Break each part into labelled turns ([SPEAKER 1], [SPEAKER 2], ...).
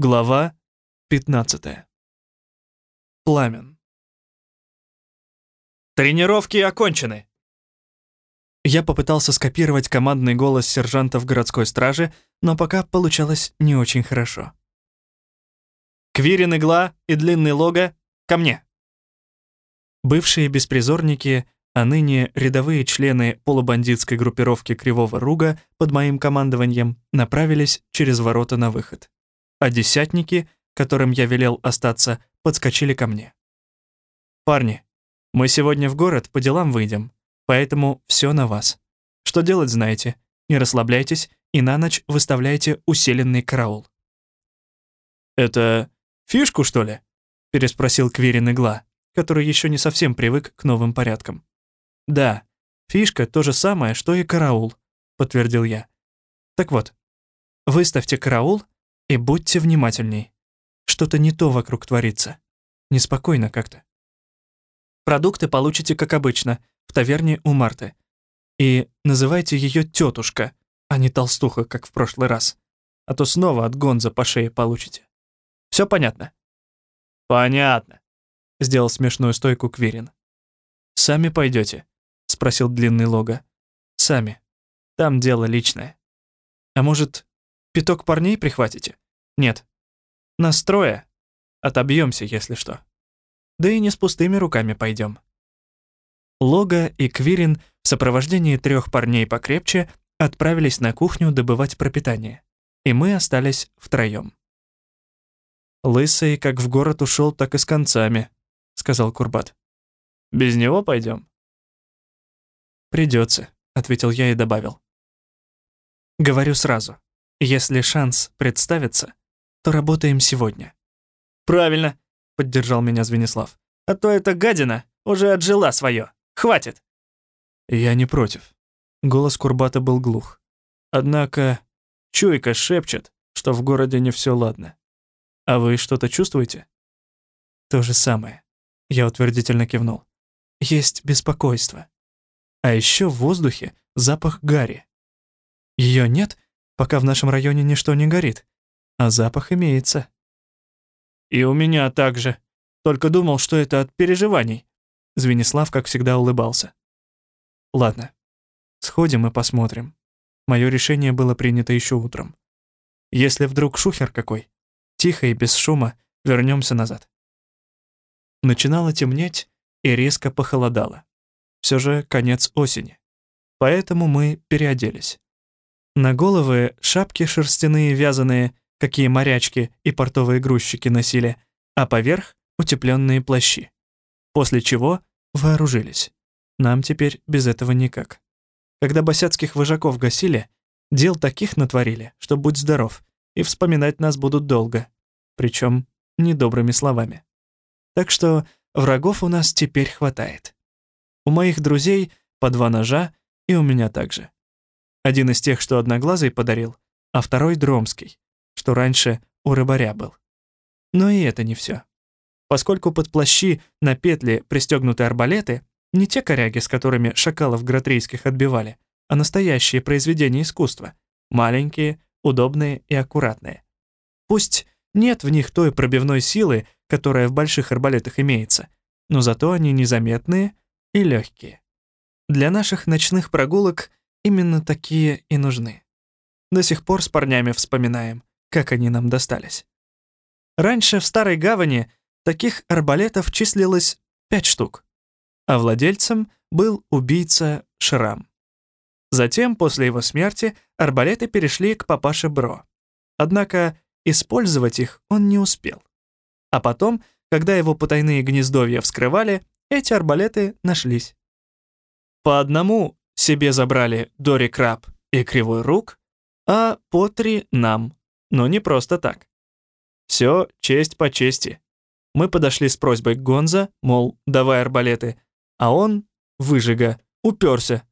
[SPEAKER 1] Глава 15. Пламен.
[SPEAKER 2] Тренировки окончены.
[SPEAKER 1] Я попытался скопировать командный голос сержанта в городской страже, но пока получалось не очень хорошо.
[SPEAKER 2] Квирин игла и длинный лого ко мне.
[SPEAKER 1] Бывшие беспризорники, а ныне рядовые члены полубандитской группировки Кривого Руга под моим командованием направились через ворота на выход а десятники, которым я велел остаться, подскочили ко мне. «Парни, мы сегодня в город по делам выйдем, поэтому все на вас. Что делать знаете, не расслабляйтесь и на ночь выставляйте усиленный караул».
[SPEAKER 2] «Это фишку, что ли?» — переспросил Квирин Игла, который еще не совсем привык к новым порядкам.
[SPEAKER 1] «Да, фишка — то же самое, что и караул», — подтвердил я. «Так вот, выставьте караул и будьте внимательней. Что-то не то вокруг творится. Неспокойно как-то. Продукты получите, как обычно, в таверне у Марты. И называйте ее тетушка, а не толстуха, как в прошлый раз. А то снова от гонза по шее получите. Все понятно?
[SPEAKER 2] Понятно.
[SPEAKER 1] Сделал смешную стойку Кверин. Сами пойдете? Спросил длинный лого. Сами. Там дело личное. А может, Пяток парней прихватите? Нет. Настроя. Отобьемся, если что. Да и не с пустыми руками пойдем. Лога и Квирин в сопровождении трех парней покрепче отправились на кухню добывать пропитание, и мы остались втроем. «Лысый как в город ушел, так и с концами», — сказал Курбат.
[SPEAKER 2] «Без него пойдем?»
[SPEAKER 1] «Придется», — ответил я и добавил. «Говорю сразу. Если шанс представится, то работаем сегодня.
[SPEAKER 2] Правильно, поддержал меня Звенислав. А то эта гадина уже отжила свое. Хватит.
[SPEAKER 1] Я не против. Голос Курбата был глух. Однако чуйка шепчет, что в городе не все ладно. А вы что-то чувствуете? То же самое. Я утвердительно кивнул. Есть беспокойство. А еще в воздухе запах гари. Ее нет, пока в нашем районе ничто не горит, а запах имеется.
[SPEAKER 2] И у меня также. Только думал, что это от переживаний.
[SPEAKER 1] Звенислав, как всегда, улыбался. Ладно, сходим и посмотрим. Мое решение было принято еще утром. Если вдруг шухер какой, тихо и без шума вернемся назад. Начинало темнеть и резко похолодало. Все же конец осени. Поэтому мы переоделись. На головы шапки шерстяные вязаные, какие морячки и портовые грузчики носили, а поверх — утепленные плащи. После чего вооружились. Нам теперь без этого никак. Когда босяцких вожаков гасили, дел таких натворили, что будь здоров, и вспоминать нас будут долго, причем недобрыми словами. Так что врагов у нас теперь хватает. У моих друзей по два ножа, и у меня также. Один из тех, что Одноглазый подарил, а второй — Дромский, что раньше у рыбаря был. Но и это не все. Поскольку под плащи на петли пристегнуты арбалеты, не те коряги, с которыми шакалов гратрийских отбивали, а настоящие произведения искусства, маленькие, удобные и аккуратные. Пусть нет в них той пробивной силы, которая в больших арбалетах имеется, но зато они незаметные и легкие. Для наших ночных прогулок Именно такие и нужны. До сих пор с парнями вспоминаем, как они нам достались. Раньше в Старой Гавани таких арбалетов числилось пять штук, а владельцем был убийца Шрам. Затем, после его смерти, арбалеты перешли к папаше Бро. Однако использовать их он не успел. А потом, когда его потайные гнездовья вскрывали, эти арбалеты нашлись. По одному себе забрали Дори Краб и Кривой Рук, а по три нам, но не просто так. Все честь по чести. Мы подошли с просьбой к Гонза, мол, давай арбалеты, а он, выжига, уперся.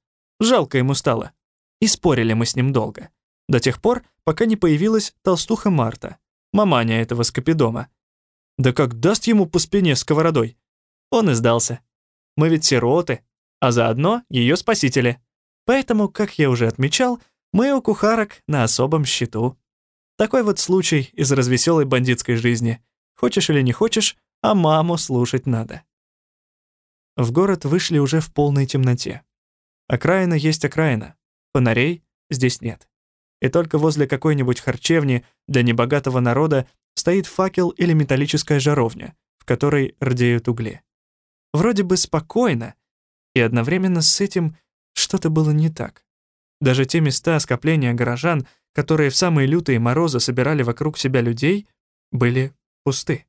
[SPEAKER 1] Жалко ему стало. И спорили мы с ним долго. До тех пор, пока не появилась толстуха Марта, маманя этого скопидома. Да как даст ему по спине сковородой? Он и сдался. Мы ведь сироты, а заодно ее спасители. Поэтому, как я уже отмечал, мы у кухарок на особом счету. Такой вот случай из развеселой бандитской жизни. Хочешь или не хочешь, а маму слушать надо. В город вышли уже в полной темноте. Окраина есть окраина. Фонарей здесь нет. И только возле какой-нибудь харчевни для небогатого народа стоит факел или металлическая жаровня, в которой рдеют угли. Вроде бы спокойно, и одновременно с этим что-то было не так. Даже те места скопления горожан, которые в самые лютые морозы собирали вокруг себя людей, были пусты.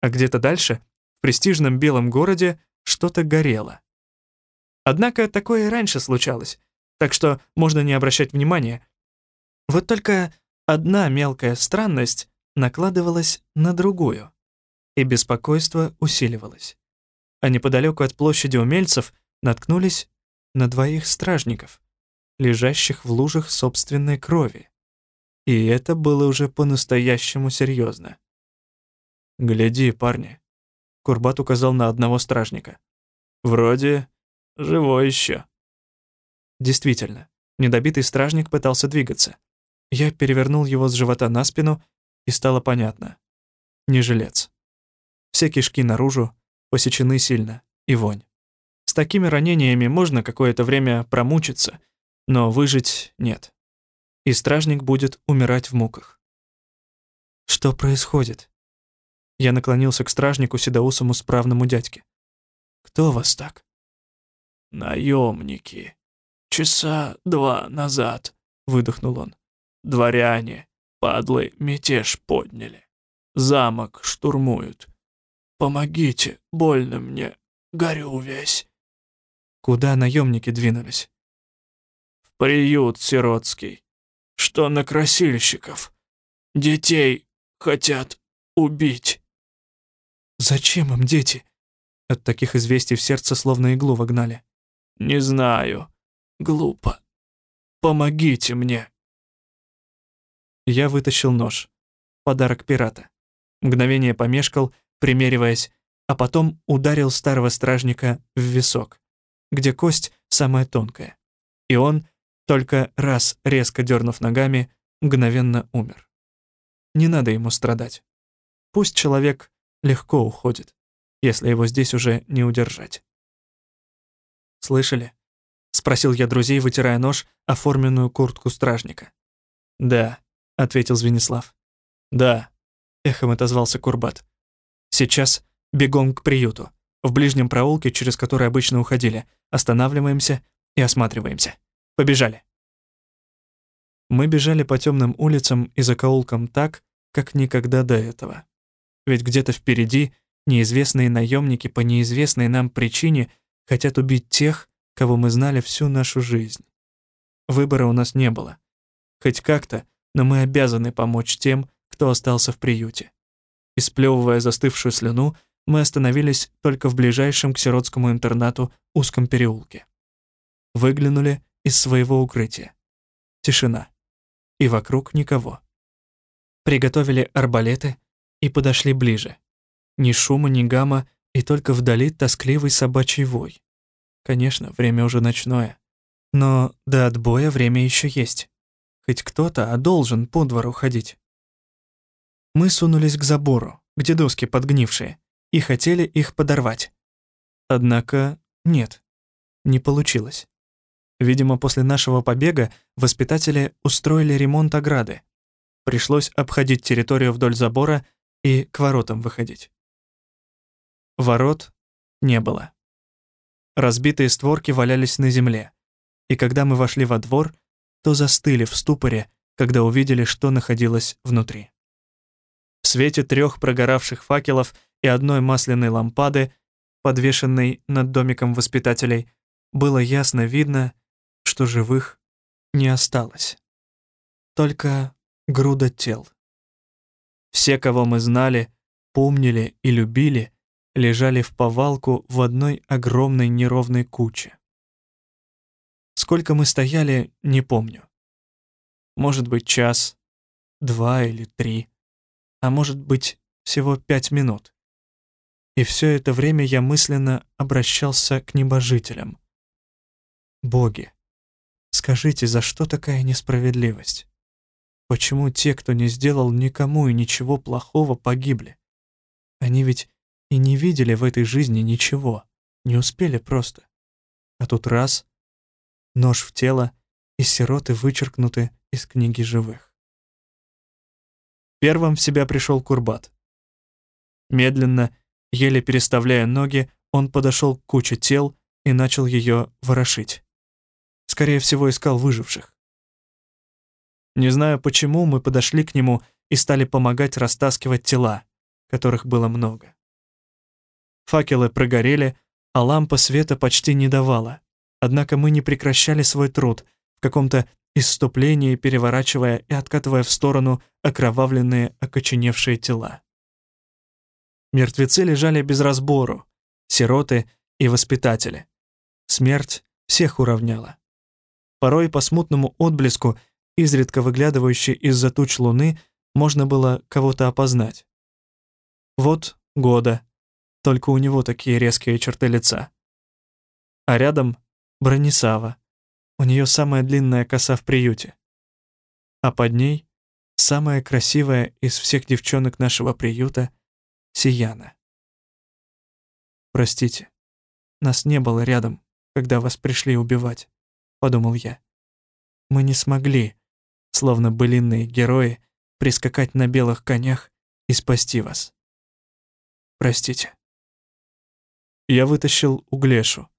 [SPEAKER 1] А где-то дальше, в престижном белом городе, что-то горело. Однако такое и раньше случалось, так что можно не обращать внимания. Вот только одна мелкая странность накладывалась на другую, и беспокойство усиливалось. А неподалеку от площади умельцев наткнулись на двоих стражников, лежащих в лужах собственной крови. И это было уже по-настоящему серьезно. «Гляди, парни», — Курбат указал на одного стражника. «Вроде живой еще». Действительно, недобитый стражник пытался двигаться. Я перевернул его с живота на спину, и стало понятно. Не жилец. Все кишки наружу, посечены сильно, и вонь. С такими ранениями можно какое-то время промучиться, но выжить нет. И стражник будет умирать в муках. Что происходит? Я наклонился к стражнику седоусому справному дядьке. Кто вас так?
[SPEAKER 3] Наемники. Часа два назад, выдохнул он. Дворяне, падлы, мятеж подняли. Замок штурмуют. Помогите, больно мне, горю весь.
[SPEAKER 1] Куда наемники двинулись?
[SPEAKER 3] В приют сиротский, что на красильщиков. Детей хотят убить.
[SPEAKER 1] Зачем им дети? От таких известий в сердце словно иглу вогнали.
[SPEAKER 3] Не знаю. Глупо. Помогите мне.
[SPEAKER 1] Я вытащил нож. Подарок пирата. Мгновение помешкал, примериваясь, а потом ударил старого стражника в висок где кость самая тонкая. И он, только раз резко дернув ногами, мгновенно умер. Не надо ему страдать. Пусть человек легко уходит, если его здесь уже не удержать. «Слышали?» — спросил я друзей, вытирая нож, оформленную куртку стражника. «Да», — ответил Звенислав. «Да», — эхом отозвался Курбат. «Сейчас бегом к приюту в ближнем проулке, через который обычно уходили. Останавливаемся и осматриваемся. Побежали. Мы бежали по темным улицам и закоулкам так, как никогда до этого. Ведь где-то впереди неизвестные наемники по неизвестной нам причине хотят убить тех, кого мы знали всю нашу жизнь. Выбора у нас не было. Хоть как-то, но мы обязаны помочь тем, кто остался в приюте. И сплёвывая застывшую слюну, мы остановились только в ближайшем к сиротскому интернату узком переулке. Выглянули из своего укрытия. Тишина. И вокруг никого. Приготовили арбалеты и подошли ближе. Ни шума, ни гамма, и только вдали тоскливый собачий вой. Конечно, время уже ночное. Но до отбоя время еще есть. Хоть кто-то, а должен по двору ходить. Мы сунулись к забору, где доски подгнившие, и хотели их подорвать. Однако нет, не получилось. Видимо, после нашего побега воспитатели устроили ремонт ограды. Пришлось обходить территорию вдоль забора и к воротам выходить. Ворот не было. Разбитые створки валялись на земле, и когда мы вошли во двор, то застыли в ступоре, когда увидели, что находилось внутри. Свете трех прогоравших факелов и одной масляной лампады, подвешенной над домиком воспитателей, было ясно видно, что живых не осталось. Только груда тел. Все, кого мы знали, помнили и любили, лежали в повалку в одной огромной неровной куче. Сколько мы стояли, не помню. Может быть, час, два или три, а может быть, всего пять минут. И все это время я мысленно обращался к небожителям. Боги, скажите, за что такая несправедливость? Почему те, кто не сделал никому и ничего плохого, погибли? Они ведь и не видели в этой жизни ничего, не успели просто. А тут раз — нож в тело, и сироты вычеркнуты из книги живых. Первым в себя пришел Курбат. Медленно, еле переставляя ноги, он подошел к куче тел и начал ее ворошить. Скорее всего, искал выживших. Не знаю почему, мы подошли к нему и стали помогать растаскивать тела, которых было много. Факелы прогорели, а лампа света почти не давала. Однако мы не прекращали свой труд, в каком-то исступлении переворачивая и откатывая в сторону окровавленные, окоченевшие тела. Мертвецы лежали без разбору, сироты и воспитатели. Смерть всех уравняла. Порой по смутному отблеску, изредка выглядывающей из-за туч луны, можно было кого-то опознать. Вот года, только у него такие резкие черты лица. А рядом Бронисава. У нее самая длинная коса в приюте. А под ней самая красивая из всех девчонок нашего приюта — Сияна. «Простите, нас не было рядом, когда вас пришли убивать», — подумал я. «Мы не смогли, словно былинные герои, прискакать на белых конях и спасти вас. Простите». Я вытащил Углешу.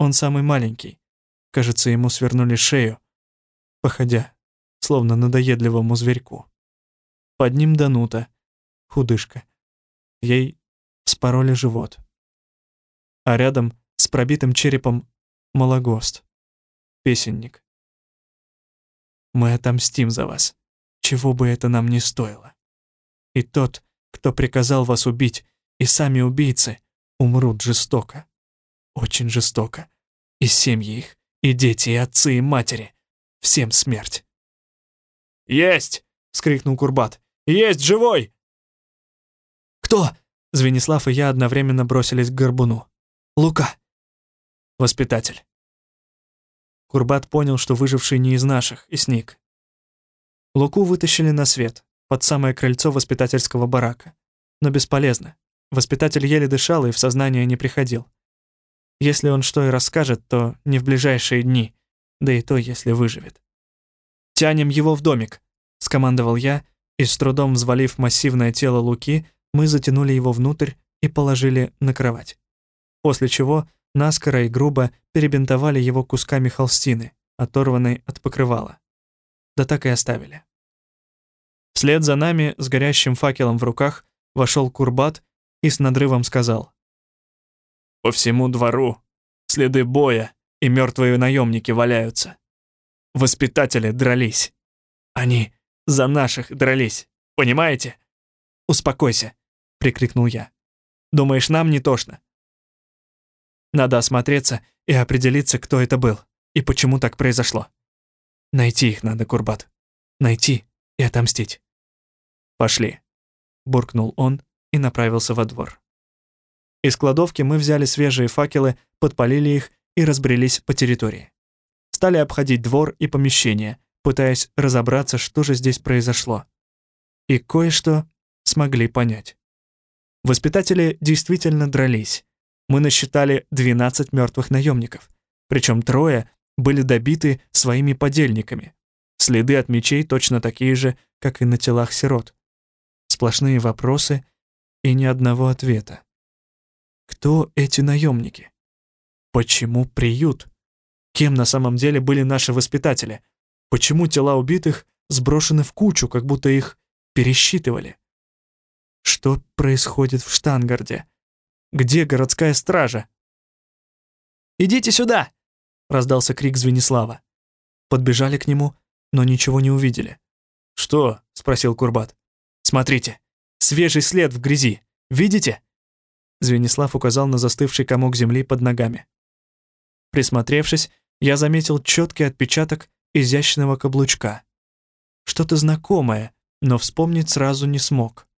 [SPEAKER 1] Он самый маленький. Кажется, ему свернули шею, походя, словно надоедливому зверьку. Под ним Данута, худышка. Ей спороли живот. А рядом с пробитым черепом Малогост, песенник. Мы отомстим за вас, чего бы это нам ни стоило. И тот, кто приказал вас убить, и сами убийцы, умрут жестоко. Очень жестоко. И семьи их, и дети, и отцы, и матери. Всем смерть.
[SPEAKER 2] «Есть!» — вскрикнул Курбат. «Есть, живой!»
[SPEAKER 1] «Кто?» — Звенислав и я одновременно бросились к горбуну. «Лука!» «Воспитатель». Курбат понял, что выживший не из наших, и сник. Луку вытащили на свет, под самое крыльцо воспитательского барака. Но бесполезно. Воспитатель еле дышал и в сознание не приходил. Если он что и расскажет, то не в ближайшие дни, да и то, если выживет. «Тянем его в домик», — скомандовал я, и с трудом взвалив массивное тело Луки, мы затянули его внутрь и положили на кровать. После чего наскоро и грубо перебинтовали его кусками холстины, оторванной от покрывала. Да так и оставили. Вслед за нами, с горящим факелом в руках, вошел Курбат и с надрывом сказал. «По всему двору следы боя и мертвые наемники валяются. Воспитатели дрались. Они за наших дрались, понимаете?» «Успокойся», — прикрикнул я. «Думаешь, нам не тошно?» Надо осмотреться и определиться, кто это был и почему так произошло. Найти их надо, Курбат. Найти и отомстить. «Пошли», — буркнул он и направился во двор. Из кладовки мы взяли свежие факелы, подпалили их и разбрелись по территории. Стали обходить двор и помещения, пытаясь разобраться, что же здесь произошло. И кое-что смогли понять. Воспитатели действительно дрались. Мы насчитали 12 мертвых наемников, причем трое были добиты своими подельниками. Следы от мечей точно такие же, как и на телах сирот. Сплошные вопросы и ни одного ответа. Кто эти наемники? Почему приют? Кем на самом деле были наши воспитатели? Почему тела убитых сброшены в кучу, как будто их пересчитывали? Что происходит в Штангарде? Где городская стража? «Идите сюда!» — раздался крик Звенислава. Подбежали к нему, но ничего не увидели. «Что?» — спросил Курбат. «Смотрите, Свежий след в грязи. Видите?» Звенислав указал на застывший комок земли под ногами. Присмотревшись, я заметил четкий отпечаток изящного каблучка. Что-то знакомое, но вспомнить сразу не смог.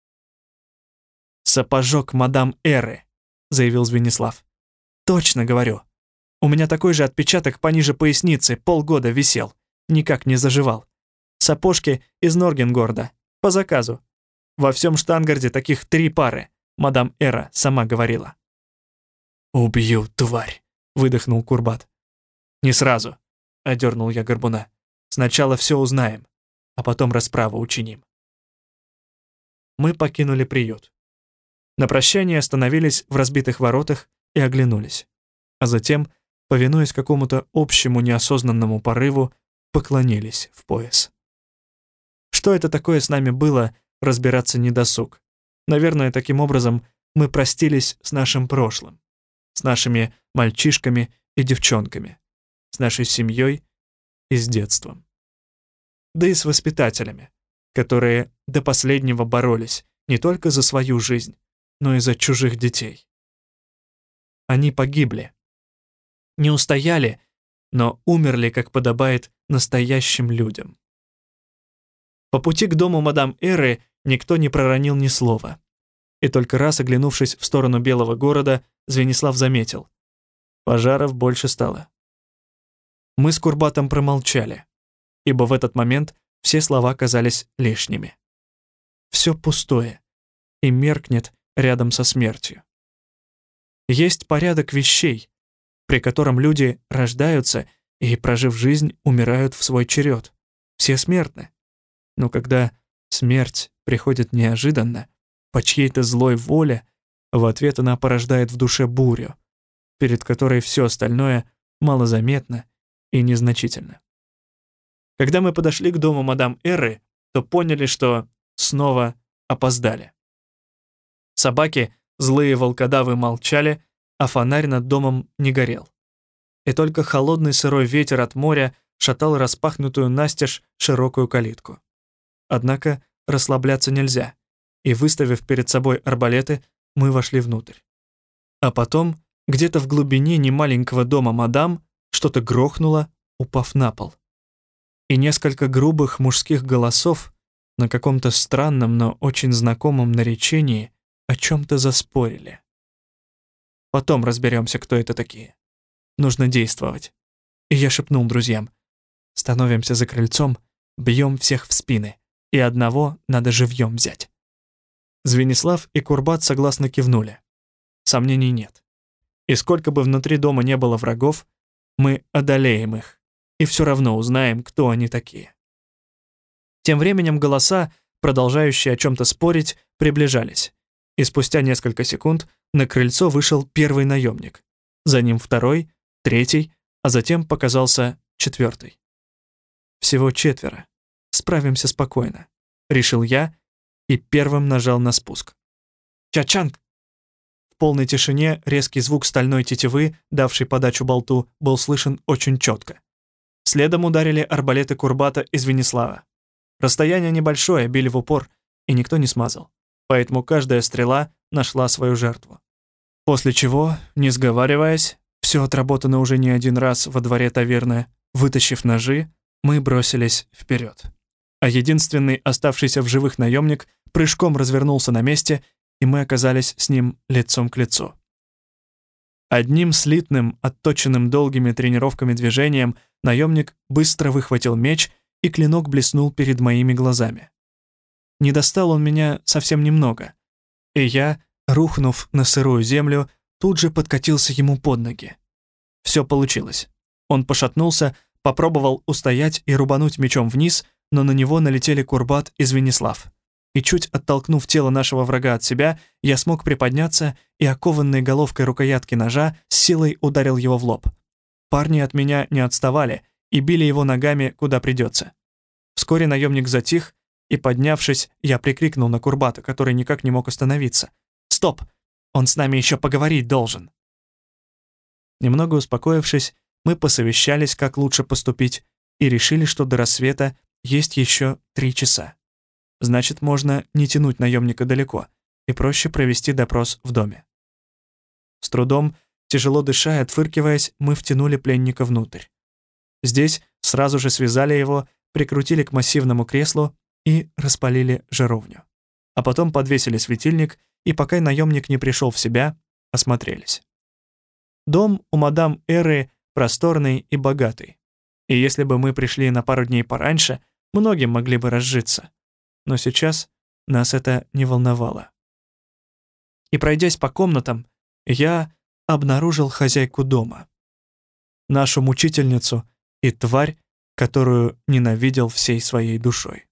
[SPEAKER 1] «Сапожок мадам Эры», — заявил Звенислав. «Точно говорю. У меня такой же отпечаток пониже поясницы полгода висел, никак не заживал. Сапожки из Норгенгорда. По заказу. Во всем Штангарде таких три пары, мадам Эра сама говорила.
[SPEAKER 3] «Убью, тварь!» — выдохнул Курбат.
[SPEAKER 1] «Не сразу», — одернул я горбуна. «Сначала все узнаем, а потом расправу учиним». Мы покинули приют. На прощание остановились в разбитых воротах и оглянулись. А затем, повинуясь какому-то общему неосознанному порыву, поклонились в пояс. Что это такое с нами было, разбираться не досуг. Наверное, таким образом мы простились с нашим прошлым, с нашими мальчишками и девчонками, с нашей семьей и с детством. Да и с воспитателями, которые до последнего боролись не только за свою жизнь, но и за чужих детей. Они погибли. Не устояли, но умерли, как подобает настоящим людям. По пути к дому мадам Эры никто не проронил ни слова. И только раз, оглянувшись в сторону Белого города, Звенислав заметил. Пожаров больше стало. Мы с Курбатом промолчали, ибо в этот момент все слова казались лишними. Все пустое и меркнет рядом со смертью. Есть порядок вещей, при котором люди рождаются и, прожив жизнь, умирают в свой черед. Все смертны. Но когда смерть приходит неожиданно, по чьей-то злой воле, в ответ она порождает в душе бурю, перед которой все остальное малозаметно и незначительно. Когда мы подошли к дому мадам Эры, то поняли, что снова опоздали. Собаки, злые волкодавы, молчали, а фонарь над домом не горел. И только холодный сырой ветер от моря шатал распахнутую настежь широкую калитку. Однако расслабляться нельзя, и, выставив перед собой арбалеты, мы вошли внутрь. А потом, где-то в глубине немаленького дома мадам, что-то грохнуло, упав на пол. И несколько грубых мужских голосов на каком-то странном, но очень знакомом наречении о чем-то заспорили. Потом разберемся, кто это такие. Нужно действовать. И я шепнул друзьям. Становимся за крыльцом, бьем всех в спины, и одного надо живьем взять. Звенислав и Курбат согласно кивнули. Сомнений нет. И сколько бы внутри дома не было врагов, мы одолеем их, и все равно узнаем, кто они такие. Тем временем голоса, продолжающие о чем-то спорить, приближались и спустя несколько секунд на крыльцо вышел первый наемник. За ним второй, третий, а затем показался четвертый. Всего четверо. Справимся спокойно, решил я и первым нажал на спуск. Чачанг! В полной тишине резкий звук стальной тетивы, давший подачу болту, был слышен очень четко. Следом ударили арбалеты Курбата из Венеслава. Расстояние небольшое, били в упор, и никто не смазал поэтому каждая стрела нашла свою жертву. После чего, не сговариваясь, все отработано уже не один раз во дворе таверны, вытащив ножи, мы бросились вперед. А единственный оставшийся в живых наемник прыжком развернулся на месте, и мы оказались с ним лицом к лицу. Одним слитным, отточенным долгими тренировками движением наемник быстро выхватил меч, и клинок блеснул перед моими глазами. Не достал он меня совсем немного. И я, рухнув на сырую землю, тут же подкатился ему под ноги. Все получилось. Он пошатнулся, попробовал устоять и рубануть мечом вниз, но на него налетели Курбат и Звенислав. И чуть оттолкнув тело нашего врага от себя, я смог приподняться и окованной головкой рукоятки ножа с силой ударил его в лоб. Парни от меня не отставали и били его ногами куда придется. Вскоре наемник затих, и, поднявшись, я прикрикнул на Курбата, который никак не мог остановиться. «Стоп! Он с нами еще поговорить должен!» Немного успокоившись, мы посовещались, как лучше поступить, и решили, что до рассвета есть еще три часа. Значит, можно не тянуть наемника далеко и проще провести допрос в доме. С трудом, тяжело дыша и отфыркиваясь, мы втянули пленника внутрь. Здесь сразу же связали его, прикрутили к массивному креслу и распалили жаровню. А потом подвесили светильник, и пока наемник не пришел в себя, осмотрелись. Дом у мадам Эры просторный и богатый. И если бы мы пришли на пару дней пораньше, многим могли бы разжиться. Но сейчас нас это не волновало. И пройдясь по комнатам, я обнаружил хозяйку дома. Нашу мучительницу и тварь, которую ненавидел всей своей душой.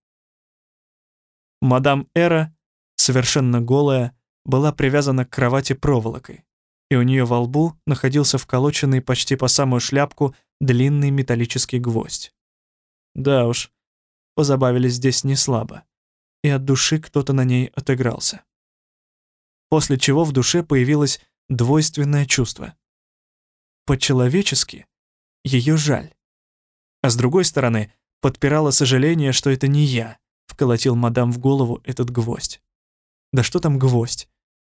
[SPEAKER 1] Мадам Эра, совершенно голая, была привязана к кровати проволокой, и у нее во лбу находился вколоченный почти по самую шляпку длинный металлический гвоздь. Да уж, позабавились здесь не слабо, и от души кто-то на ней отыгрался. После чего в душе появилось двойственное чувство. По-человечески ее жаль. А с другой стороны, подпирало сожаление, что это не я вколотил мадам в голову этот гвоздь. Да что там гвоздь?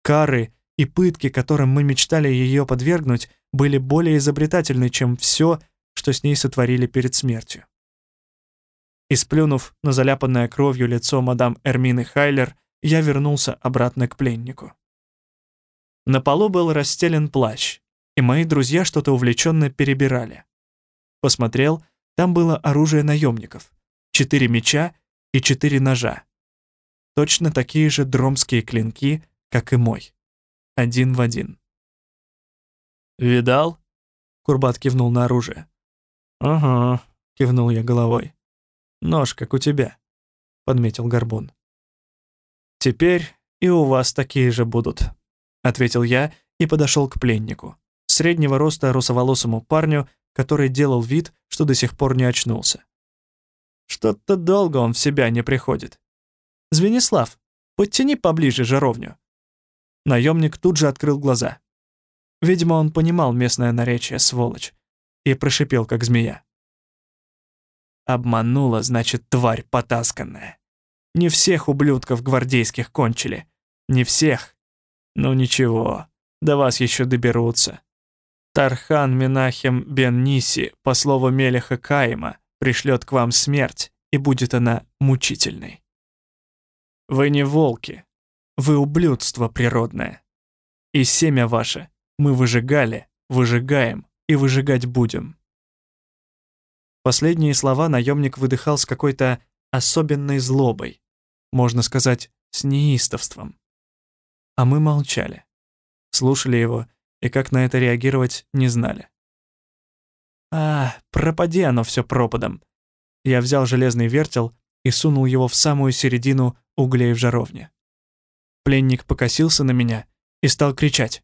[SPEAKER 1] Кары и пытки, которым мы мечтали ее подвергнуть, были более изобретательны, чем все, что с ней сотворили перед смертью. И сплюнув на заляпанное кровью лицо мадам Эрмины Хайлер, я вернулся обратно к пленнику. На полу был расстелен плащ, и мои друзья что-то увлеченно перебирали. Посмотрел, там было оружие наемников, четыре меча и четыре ножа. Точно такие же дромские клинки, как и мой. Один в один.
[SPEAKER 2] «Видал?» — Курбат кивнул на оружие.
[SPEAKER 1] «Ага», — кивнул я головой. «Нож, как у тебя», — подметил Горбун. «Теперь и у вас такие же будут», — ответил я и подошел к пленнику, среднего роста русоволосому парню, который делал вид, что до сих пор не очнулся. Что-то долго он в себя не приходит. «Звенислав, подтяни поближе жаровню». Наемник тут же открыл глаза. Видимо, он понимал местное наречие, сволочь, и прошипел, как змея. Обманула, значит, тварь потасканная. Не всех ублюдков гвардейских кончили. Не всех. Ну ничего, до вас еще доберутся. Тархан Минахем бен Ниси, по слову Мелеха Каима, пришлет к вам смерть, и будет она мучительной. Вы не волки, вы ублюдство природное. И семя ваше мы выжигали, выжигаем и выжигать будем. Последние слова наемник выдыхал с какой-то особенной злобой, можно сказать, с неистовством. А мы молчали, слушали его и как на это реагировать не знали. А, пропади оно все пропадом. Я взял железный вертел и сунул его в самую середину углей в жаровне. Пленник покосился на меня и стал кричать.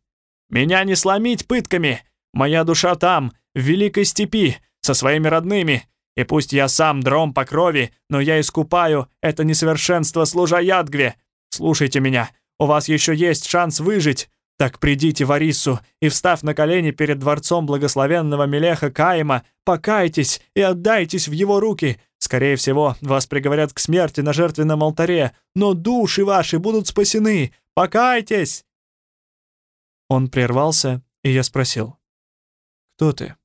[SPEAKER 1] «Меня не сломить пытками! Моя душа там, в великой степи, со своими родными, и пусть я сам дром по крови, но я искупаю это несовершенство, служа Ядгве. Слушайте меня, у вас еще есть шанс выжить. Так придите в Арису и, встав на колени перед дворцом благословенного Мелеха Каима, покайтесь и отдайтесь в его руки. Скорее всего, вас приговорят к смерти на жертвенном алтаре, но души ваши будут спасены. Покайтесь!» Он прервался, и я спросил. «Кто ты?»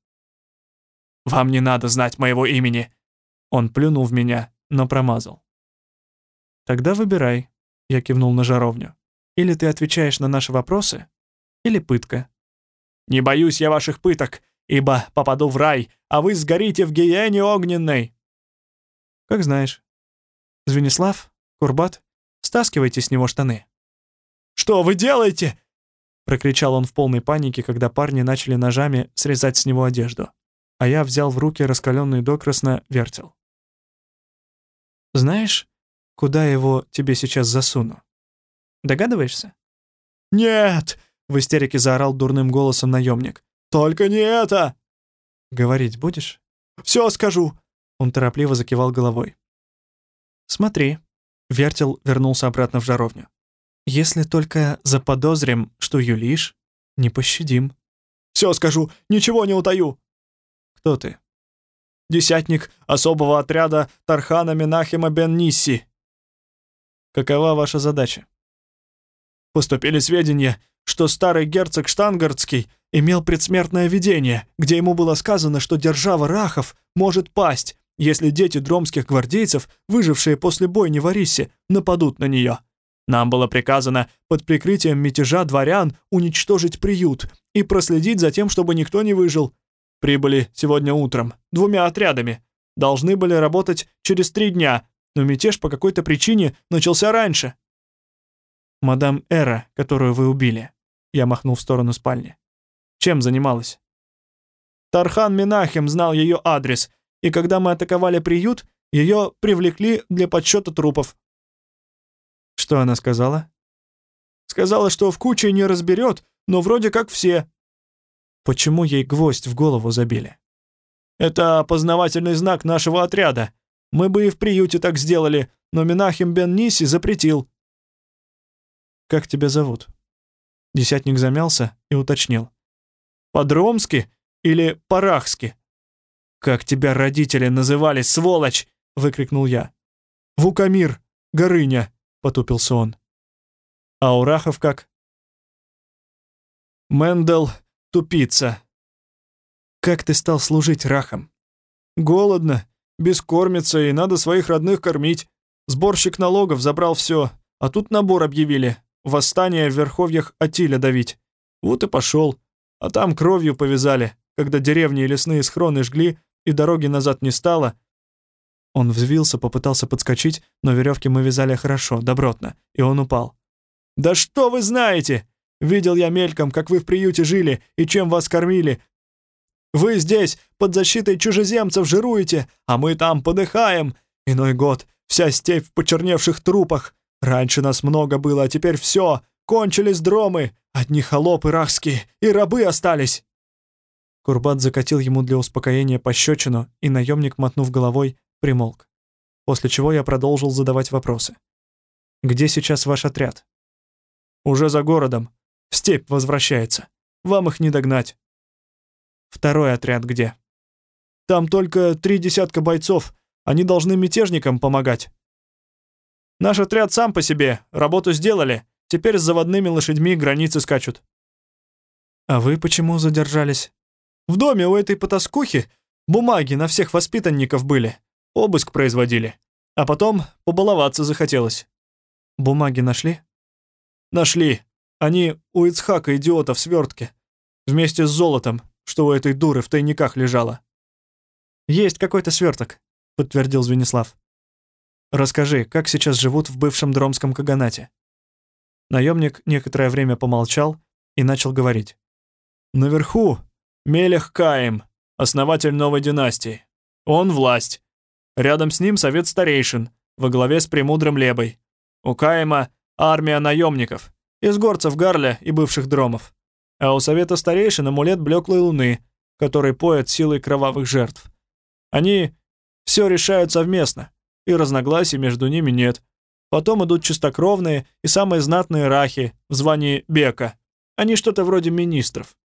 [SPEAKER 1] «Вам не надо знать моего имени!» Он плюнул в меня, но промазал. «Тогда выбирай», — я кивнул на жаровню. Или ты отвечаешь на наши вопросы, или пытка. Не боюсь я ваших пыток, ибо попаду в рай, а вы сгорите в гиене огненной. Как знаешь. Звенислав, Курбат, стаскивайте с него штаны. Что вы делаете? Прокричал он в полной панике, когда парни начали ножами срезать с него одежду, а я взял в руки раскаленный докрасно вертел. «Знаешь, куда его тебе сейчас засуну?» Догадываешься?» «Нет!» — в истерике заорал дурным голосом наемник. «Только не это!» «Говорить будешь?» «Все скажу!» Он торопливо закивал головой. «Смотри». Вертел вернулся обратно в жаровню. «Если только заподозрим, что юлишь, не пощадим». «Все скажу, ничего не утаю!» «Кто ты?» «Десятник особого отряда Тархана Менахема бен Нисси». «Какова ваша задача?» Поступили сведения, что старый герцог Штангардский имел предсмертное видение, где ему было сказано, что держава Рахов может пасть, если дети дромских гвардейцев, выжившие после бойни в Арисе, нападут на нее. Нам было приказано под прикрытием мятежа дворян уничтожить приют и проследить за тем, чтобы никто не выжил. Прибыли сегодня утром, двумя отрядами. Должны были работать через три дня, но мятеж по какой-то причине начался раньше.
[SPEAKER 3] Мадам Эра, которую вы убили. Я махнул в сторону спальни. Чем занималась?
[SPEAKER 1] Тархан Минахем знал ее адрес, и когда мы атаковали приют, ее привлекли для подсчета трупов.
[SPEAKER 3] Что она сказала?
[SPEAKER 1] Сказала, что в куче не разберет, но вроде как все.
[SPEAKER 3] Почему ей гвоздь в голову забили?
[SPEAKER 1] Это опознавательный знак нашего отряда. Мы бы и в приюте так сделали, но Минахим бен Ниси запретил.
[SPEAKER 3] Как тебя зовут? Десятник замялся и уточнил.
[SPEAKER 1] Подромски или Парахски?
[SPEAKER 3] Как тебя родители называли, сволочь! выкрикнул я.
[SPEAKER 1] Вукамир, Горыня, потупился он.
[SPEAKER 3] А Урахов как?
[SPEAKER 1] Мендел, тупица.
[SPEAKER 3] Как ты стал служить рахам?
[SPEAKER 1] Голодно, бескормится и надо своих родных кормить. Сборщик налогов забрал все, а тут набор объявили. Восстание в верховьях Атиля давить. Вот и пошел. А там кровью повязали, когда деревни и лесные схроны жгли, и дороги назад не стало.
[SPEAKER 3] Он взвился, попытался подскочить, но веревки мы вязали хорошо, добротно, и он упал.
[SPEAKER 1] «Да что вы знаете? Видел я мельком, как вы в приюте жили и чем вас кормили, вы здесь под защитой чужеземцев жируете, а мы там подыхаем. Иной год вся степь в почерневших трупах. Раньше нас много было, а теперь все. Кончились дромы. Одни холопы рахские и рабы остались».
[SPEAKER 3] Курбат закатил ему для успокоения пощечину, и наемник, мотнув головой, примолк. После чего я продолжил задавать вопросы. «Где сейчас ваш отряд?»
[SPEAKER 1] «Уже за городом. В степь возвращается. Вам их не догнать».
[SPEAKER 3] Второй отряд где?
[SPEAKER 1] Там только три десятка бойцов. Они должны мятежникам помогать. Наш отряд сам по себе. Работу сделали. Теперь с заводными лошадьми границы скачут.
[SPEAKER 3] А вы почему задержались?
[SPEAKER 1] В доме у этой потаскухи бумаги на всех воспитанников были. Обыск производили. А потом побаловаться захотелось.
[SPEAKER 3] Бумаги нашли?
[SPEAKER 1] Нашли. Они у Ицхака идиота в свертке. Вместе с золотом что у этой дуры в тайниках лежало.
[SPEAKER 3] «Есть какой-то сверток», — подтвердил Звенислав. «Расскажи, как сейчас живут в бывшем Дромском Каганате?» Наемник некоторое время помолчал и начал говорить.
[SPEAKER 1] «Наверху Мелех Каим, основатель новой династии. Он власть. Рядом с ним совет старейшин, во главе с премудрым Лебой. У Каима армия наемников, из горцев Гарля и бывших Дромов а у Совета Старейшин амулет блеклой луны, который поет силой кровавых жертв. Они все решают совместно, и разногласий между ними нет. Потом идут чистокровные и самые знатные рахи в звании бека. Они что-то вроде министров.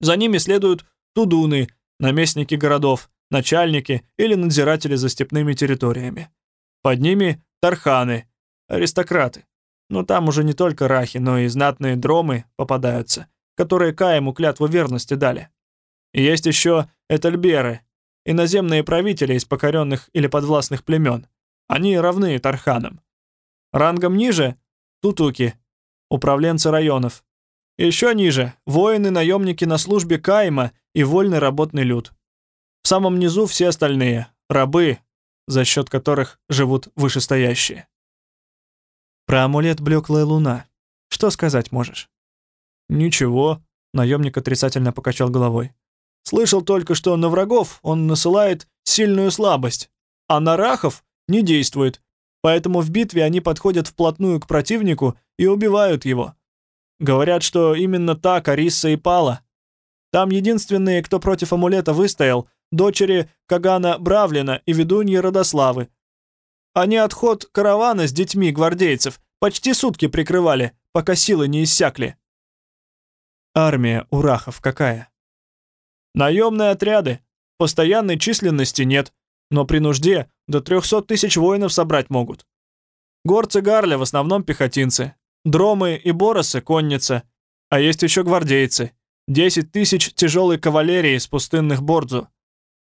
[SPEAKER 1] За ними следуют тудуны, наместники городов, начальники или надзиратели за степными территориями. Под ними тарханы, аристократы. Но там уже не только рахи, но и знатные дромы попадаются которые Каему клятву верности дали. И есть еще этельберы, иноземные правители из покоренных или подвластных племен. Они равны Тарханам. Рангом ниже — тутуки, управленцы районов. Еще ниже — воины-наемники на службе Кайма и вольный работный люд. В самом низу все остальные — рабы, за счет которых живут вышестоящие.
[SPEAKER 3] Про амулет «Блеклая луна». Что сказать можешь?
[SPEAKER 1] «Ничего», — наемник отрицательно покачал головой. «Слышал только, что на врагов он насылает сильную слабость, а на рахов не действует, поэтому в битве они подходят вплотную к противнику и убивают его. Говорят, что именно так Арисса и пала. Там единственные, кто против амулета выстоял, дочери Кагана Бравлина и ведуньи Родославы. Они отход каравана с детьми гвардейцев почти сутки прикрывали, пока силы не иссякли.
[SPEAKER 3] Армия урахов какая?
[SPEAKER 1] Наемные отряды. Постоянной численности нет, но при нужде до 300 тысяч воинов собрать могут. Горцы Гарля в основном пехотинцы. Дромы и Боросы — конница. А есть еще гвардейцы. 10 тысяч тяжелой кавалерии с пустынных Бордзу.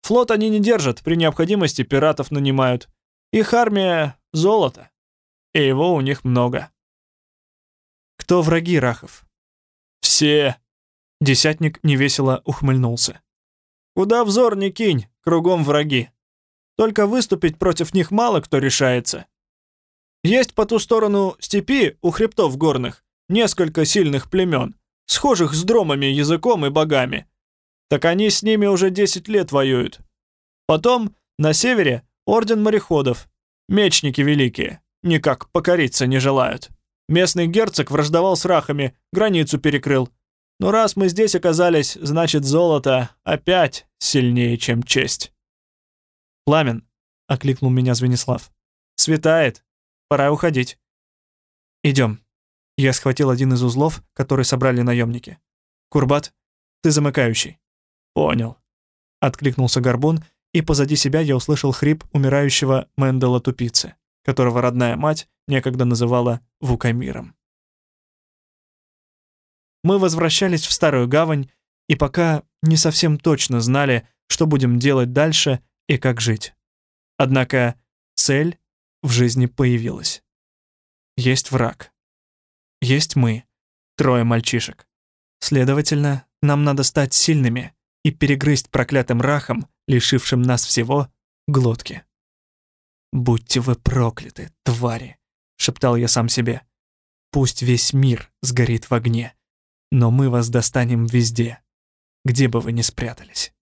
[SPEAKER 1] Флот они не держат, при необходимости пиратов нанимают. Их армия — золото. И его у них много.
[SPEAKER 3] Кто враги рахов?
[SPEAKER 1] Все.
[SPEAKER 3] Десятник невесело ухмыльнулся.
[SPEAKER 1] «Куда взор не кинь, кругом враги.
[SPEAKER 3] Только выступить против них мало кто решается. Есть по ту сторону степи, у хребтов горных, несколько сильных племен, схожих с дромами языком и богами. Так они с ними уже 10 лет воюют. Потом на севере орден мореходов, мечники великие, никак покориться не желают. Местный герцог враждовал с рахами, границу перекрыл. Но раз мы здесь оказались, значит золото опять сильнее, чем честь.
[SPEAKER 1] «Пламен», — окликнул меня Звенислав.
[SPEAKER 3] «Светает. Пора уходить».
[SPEAKER 1] «Идем». Я схватил один из узлов, который собрали наемники. «Курбат, ты замыкающий».
[SPEAKER 3] «Понял», —
[SPEAKER 1] откликнулся Горбун, и позади себя я услышал хрип умирающего Мендела Тупицы, которого родная мать некогда называла Вукамиром. Мы возвращались в Старую Гавань, и пока не совсем точно знали, что будем делать дальше и как жить. Однако цель в жизни появилась. Есть враг. Есть мы, трое мальчишек. Следовательно, нам надо стать сильными и перегрызть проклятым рахом, лишившим нас всего, глотки. «Будьте вы прокляты, твари!» — шептал я сам себе. «Пусть весь мир сгорит в огне, но мы вас достанем везде, где бы вы ни спрятались».